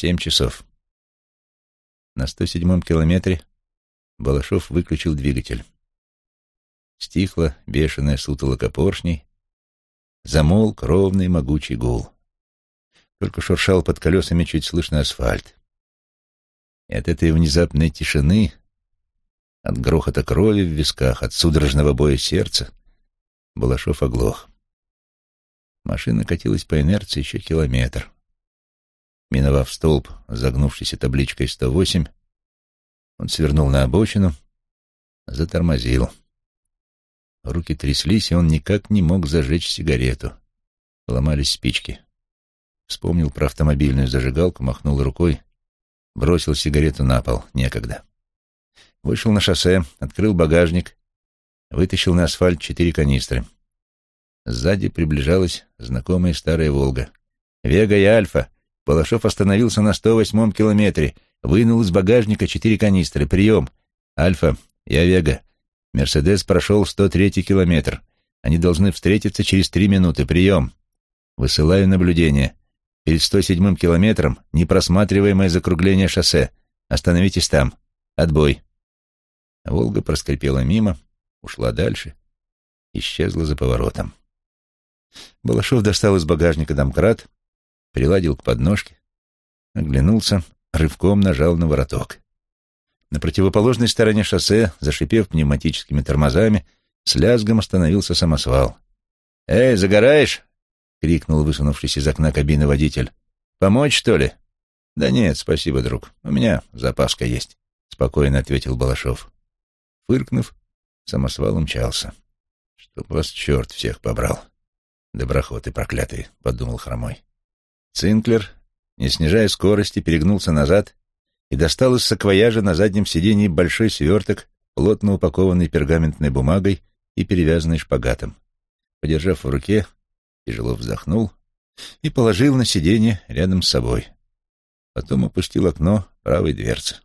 Семь часов. На 107-м километре Балашов выключил двигатель. Стихло бешеное сутолока поршней, замолк ровный могучий гул. Только шуршал под колесами чуть слышно асфальт. И от этой внезапной тишины, от грохота крови в висках, от судорожного боя сердца, Балашов оглох. Машина катилась по инерции еще километр. Миновав столб, загнувшийся табличкой 108, он свернул на обочину, затормозил. Руки тряслись, и он никак не мог зажечь сигарету. Ломались спички. Вспомнил про автомобильную зажигалку, махнул рукой, бросил сигарету на пол. Некогда. Вышел на шоссе, открыл багажник, вытащил на асфальт четыре канистры. Сзади приближалась знакомая старая «Волга». «Вега и Альфа!» Балашов остановился на 108-м километре, вынул из багажника четыре канистры. «Прием!» «Альфа, я Вега. Мерседес прошел 103-й километр. Они должны встретиться через три минуты. Прием!» «Высылаю наблюдение. Перед 107-м километром непросматриваемое закругление шоссе. Остановитесь там. Отбой!» Волга проскрипела мимо, ушла дальше, исчезла за поворотом. Балашов достал из багажника домкрат, приладил к подножке, оглянулся, рывком нажал на вороток. На противоположной стороне шоссе, зашипев пневматическими тормозами, с лязгом остановился самосвал. «Эй, загораешь?» — крикнул высунувшись из окна кабины водитель. «Помочь, что ли?» «Да нет, спасибо, друг. У меня запаска есть», — спокойно ответил Балашов. Фыркнув, самосвал умчался. «Чтоб вас черт всех побрал». «Доброхоты проклятые», — подумал Хромой. Цинклер, не снижая скорости, перегнулся назад и достал из саквояжа на заднем сиденье большой сверток, плотно упакованный пергаментной бумагой и перевязанный шпагатом. Подержав в руке, тяжело вздохнул и положил на сиденье рядом с собой. Потом опустил окно правой дверцы.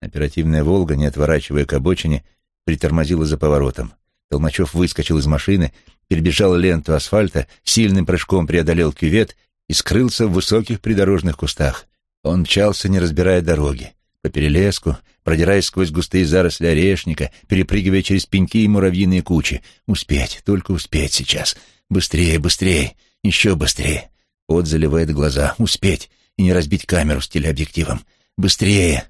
Оперативная «Волга», не отворачивая к обочине, притормозила за поворотом. Толмачев выскочил из машины, перебежал ленту асфальта, сильным прыжком преодолел кювет и скрылся в высоких придорожных кустах. Он мчался, не разбирая дороги, по перелеску, продираясь сквозь густые заросли орешника, перепрыгивая через пеньки и муравьиные кучи. Успеть, только успеть сейчас. Быстрее, быстрее, еще быстрее. Пот заливает глаза. Успеть и не разбить камеру с телеобъективом. Быстрее.